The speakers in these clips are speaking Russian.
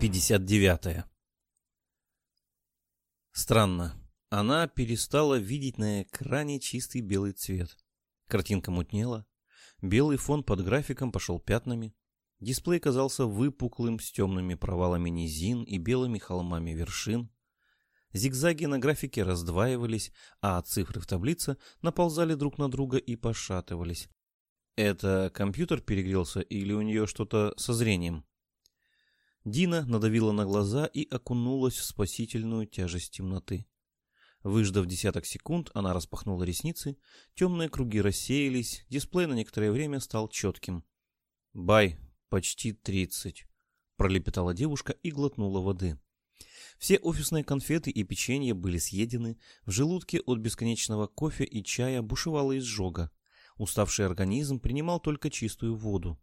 59. Странно. Она перестала видеть на экране чистый белый цвет. Картинка мутнела. Белый фон под графиком пошел пятнами. Дисплей казался выпуклым с темными провалами низин и белыми холмами вершин. Зигзаги на графике раздваивались, а цифры в таблице наползали друг на друга и пошатывались. Это компьютер перегрелся или у нее что-то со зрением? Дина надавила на глаза и окунулась в спасительную тяжесть темноты. Выждав десяток секунд, она распахнула ресницы, темные круги рассеялись, дисплей на некоторое время стал четким. «Бай, почти тридцать», — пролепетала девушка и глотнула воды. Все офисные конфеты и печенье были съедены, в желудке от бесконечного кофе и чая бушевала изжога. Уставший организм принимал только чистую воду.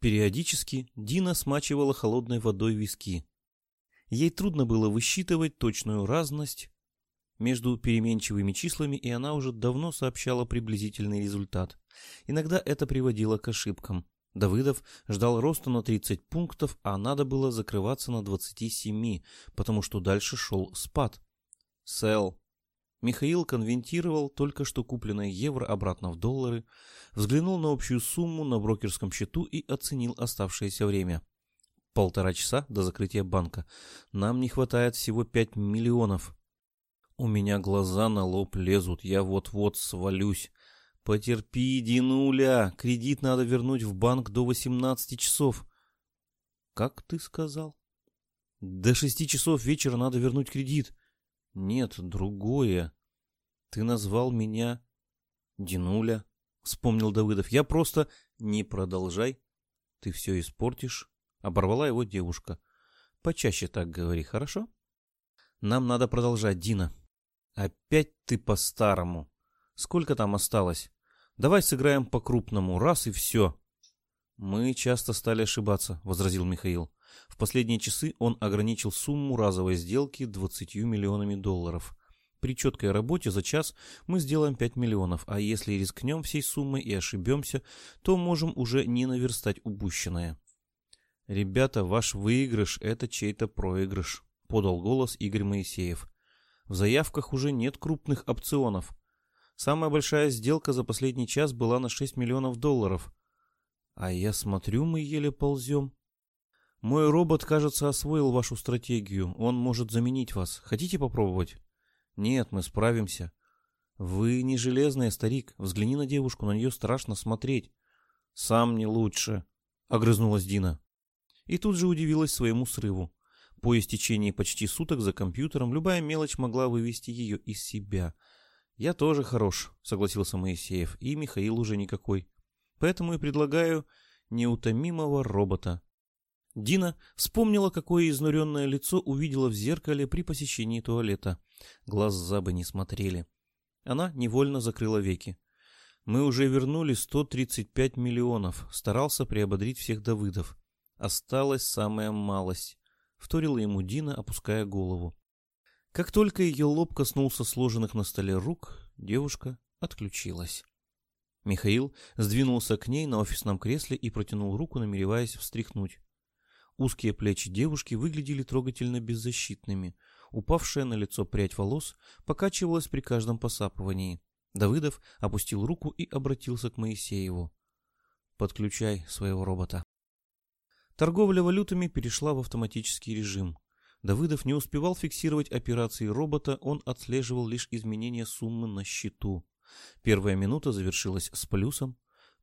Периодически Дина смачивала холодной водой виски. Ей трудно было высчитывать точную разность между переменчивыми числами, и она уже давно сообщала приблизительный результат. Иногда это приводило к ошибкам. Давыдов ждал роста на 30 пунктов, а надо было закрываться на 27, потому что дальше шел спад. Сэл. Михаил конвентировал только что купленное евро обратно в доллары, взглянул на общую сумму на брокерском счету и оценил оставшееся время. Полтора часа до закрытия банка. Нам не хватает всего 5 миллионов. У меня глаза на лоб лезут, я вот-вот свалюсь. Потерпи, Динуля, кредит надо вернуть в банк до 18 часов. Как ты сказал? До 6 часов вечера надо вернуть кредит. Нет, другое. Ты назвал меня Динуля, вспомнил Давыдов. Я просто не продолжай. Ты все испортишь. Оборвала его девушка. Почаще так говори, хорошо? Нам надо продолжать, Дина. Опять ты по-старому. Сколько там осталось? Давай сыграем по-крупному, раз и все. Мы часто стали ошибаться, возразил Михаил. В последние часы он ограничил сумму разовой сделки 20 миллионами долларов. При четкой работе за час мы сделаем 5 миллионов, а если рискнем всей суммой и ошибемся, то можем уже не наверстать упущенное. «Ребята, ваш выигрыш — это чей-то проигрыш», — подал голос Игорь Моисеев. В заявках уже нет крупных опционов. Самая большая сделка за последний час была на 6 миллионов долларов. А я смотрю, мы еле ползем. Мой робот, кажется, освоил вашу стратегию. Он может заменить вас. Хотите попробовать? Нет, мы справимся. Вы не железная, старик. Взгляни на девушку, на нее страшно смотреть. Сам не лучше, огрызнулась Дина. И тут же удивилась своему срыву. По истечении почти суток за компьютером любая мелочь могла вывести ее из себя. «Я тоже хорош», — согласился Моисеев, — «и Михаил уже никакой. Поэтому и предлагаю неутомимого робота». Дина вспомнила, какое изнуренное лицо увидела в зеркале при посещении туалета. Глаза бы не смотрели. Она невольно закрыла веки. «Мы уже вернули 135 миллионов», — старался приободрить всех Давыдов. Осталась самая малость вторила ему Дина, опуская голову. Как только ее лоб коснулся сложенных на столе рук, девушка отключилась. Михаил сдвинулся к ней на офисном кресле и протянул руку, намереваясь встряхнуть. Узкие плечи девушки выглядели трогательно беззащитными. Упавшая на лицо прядь волос покачивалась при каждом посапывании. Давыдов опустил руку и обратился к Моисееву. «Подключай своего робота». Торговля валютами перешла в автоматический режим. Давыдов не успевал фиксировать операции робота, он отслеживал лишь изменения суммы на счету. Первая минута завершилась с плюсом.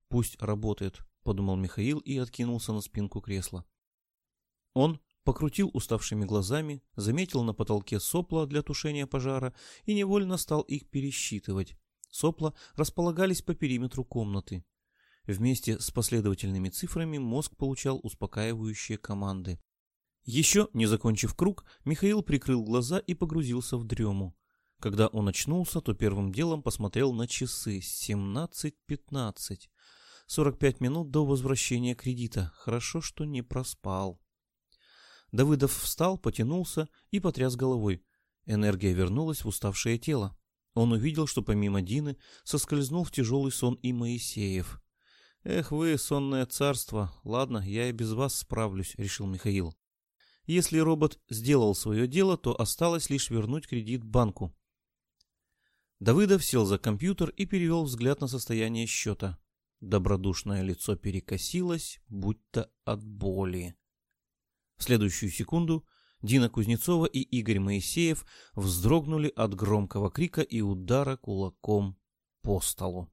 «Пусть работает», — подумал Михаил и откинулся на спинку кресла. Он покрутил уставшими глазами, заметил на потолке сопла для тушения пожара и невольно стал их пересчитывать. Сопла располагались по периметру комнаты. Вместе с последовательными цифрами мозг получал успокаивающие команды. Еще не закончив круг, Михаил прикрыл глаза и погрузился в дрему. Когда он очнулся, то первым делом посмотрел на часы. 17.15. 45 минут до возвращения кредита. Хорошо, что не проспал. Давыдов встал, потянулся и потряс головой. Энергия вернулась в уставшее тело. Он увидел, что помимо Дины соскользнул в тяжелый сон и Моисеев. «Эх вы, сонное царство! Ладно, я и без вас справлюсь», — решил Михаил. Если робот сделал свое дело, то осталось лишь вернуть кредит банку. Давыдов сел за компьютер и перевел взгляд на состояние счета. Добродушное лицо перекосилось, будто от боли. В следующую секунду Дина Кузнецова и Игорь Моисеев вздрогнули от громкого крика и удара кулаком по столу.